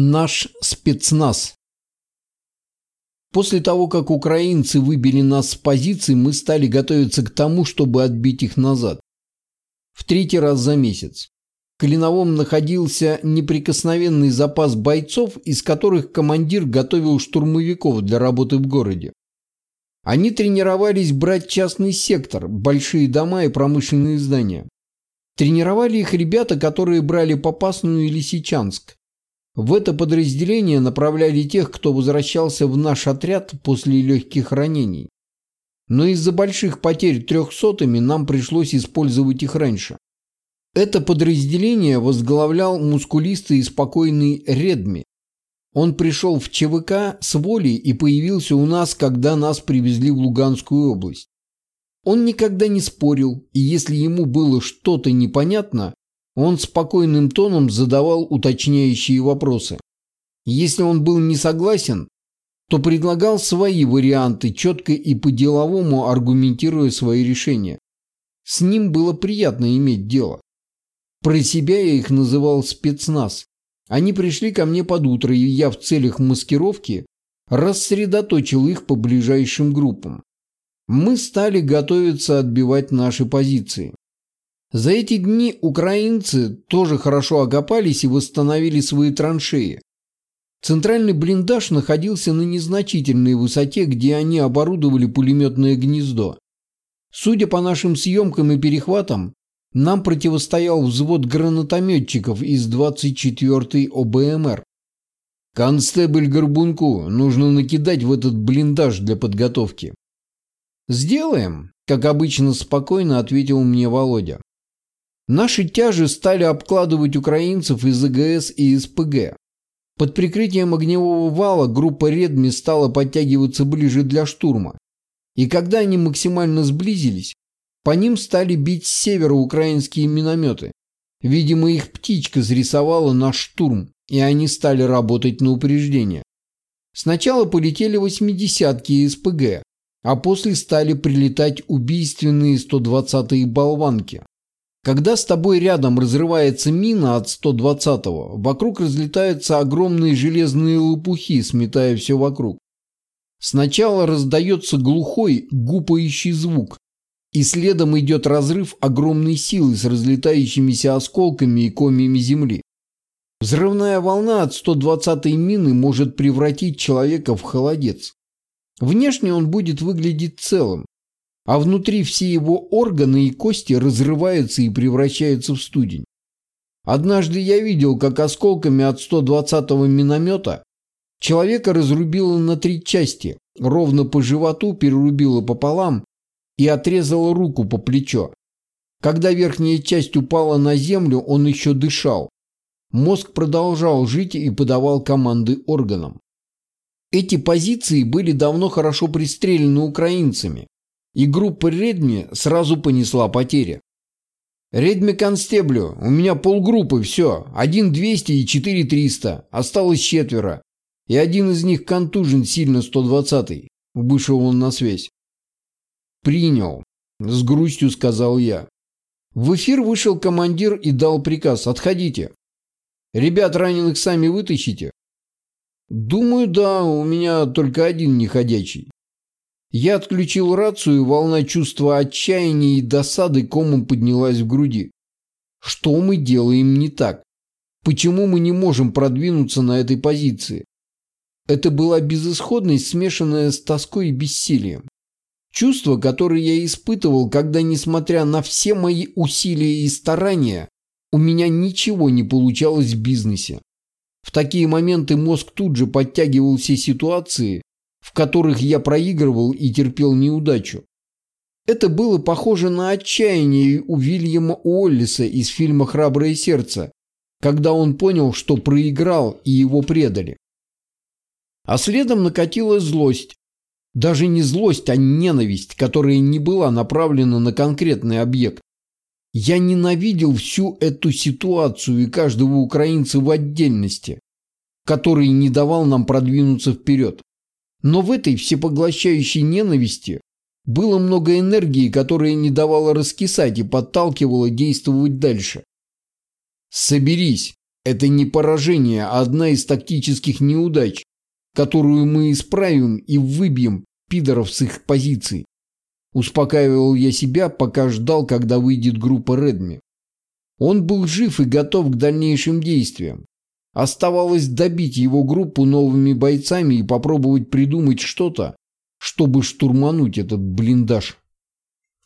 Наш спецназ. После того, как украинцы выбили нас с позиций, мы стали готовиться к тому, чтобы отбить их назад. В третий раз за месяц. В Клиновом находился неприкосновенный запас бойцов, из которых командир готовил штурмовиков для работы в городе. Они тренировались брать частный сектор, большие дома и промышленные здания. Тренировали их ребята, которые брали Попасную и Лисичанск. В это подразделение направляли тех, кто возвращался в наш отряд после легких ранений. Но из-за больших потерь трехсотыми нам пришлось использовать их раньше. Это подразделение возглавлял мускулистый и спокойный Редми. Он пришел в ЧВК с волей и появился у нас, когда нас привезли в Луганскую область. Он никогда не спорил, и если ему было что-то непонятно, он спокойным тоном задавал уточняющие вопросы. Если он был не согласен, то предлагал свои варианты, четко и по-деловому аргументируя свои решения. С ним было приятно иметь дело. Про себя я их называл спецназ. Они пришли ко мне под утро, и я в целях маскировки рассредоточил их по ближайшим группам. Мы стали готовиться отбивать наши позиции. За эти дни украинцы тоже хорошо окопались и восстановили свои траншеи. Центральный блиндаж находился на незначительной высоте, где они оборудовали пулеметное гнездо. Судя по нашим съемкам и перехватам, нам противостоял взвод гранатометчиков из 24-й ОБМР. «Констебль Горбунку нужно накидать в этот блиндаж для подготовки». «Сделаем», – как обычно спокойно ответил мне Володя. Наши тяжи стали обкладывать украинцев из АГС и СПГ. Под прикрытием огневого вала группа Редми стала подтягиваться ближе для штурма. И когда они максимально сблизились, по ним стали бить с севера украинские минометы. Видимо, их птичка зарисовала наш штурм, и они стали работать на упреждение. Сначала полетели восьмидесятки и СПГ, а после стали прилетать убийственные 120-е болванки. Когда с тобой рядом разрывается мина от 120-го, вокруг разлетаются огромные железные лопухи, сметая все вокруг. Сначала раздается глухой, гупающий звук, и следом идет разрыв огромной силы с разлетающимися осколками и комьями земли. Взрывная волна от 120-й мины может превратить человека в холодец. Внешне он будет выглядеть целым, а внутри все его органы и кости разрываются и превращаются в студень. Однажды я видел, как осколками от 120-го миномета человека разрубило на три части, ровно по животу перерубило пополам и отрезало руку по плечо. Когда верхняя часть упала на землю, он еще дышал. Мозг продолжал жить и подавал команды органам. Эти позиции были давно хорошо пристрелены украинцами, и группа Редми сразу понесла потери. «Редми констеблю, у меня полгруппы, все, один 200 и четыре 300, осталось четверо, и один из них контужен сильно 120-й», вышел он на связь. «Принял», – с грустью сказал я. В эфир вышел командир и дал приказ «Отходите». «Ребят раненых сами вытащите?» «Думаю, да, у меня только один неходячий. Я отключил рацию, и волна чувства отчаяния и досады комом поднялась в груди. Что мы делаем не так? Почему мы не можем продвинуться на этой позиции? Это была безысходность, смешанная с тоской и бессилием. Чувство, которое я испытывал, когда, несмотря на все мои усилия и старания, у меня ничего не получалось в бизнесе. В такие моменты мозг тут же подтягивал все ситуации, в которых я проигрывал и терпел неудачу. Это было похоже на отчаяние у Вильяма Уоллиса из фильма «Храброе сердце», когда он понял, что проиграл и его предали. А следом накатила злость. Даже не злость, а ненависть, которая не была направлена на конкретный объект. Я ненавидел всю эту ситуацию и каждого украинца в отдельности, который не давал нам продвинуться вперед. Но в этой всепоглощающей ненависти было много энергии, которая не давала раскисать и подталкивала действовать дальше. «Соберись! Это не поражение, а одна из тактических неудач, которую мы исправим и выбьем пидоров с их позиций. Успокаивал я себя, пока ждал, когда выйдет группа Редми. Он был жив и готов к дальнейшим действиям. Оставалось добить его группу новыми бойцами и попробовать придумать что-то, чтобы штурмануть этот блиндаж.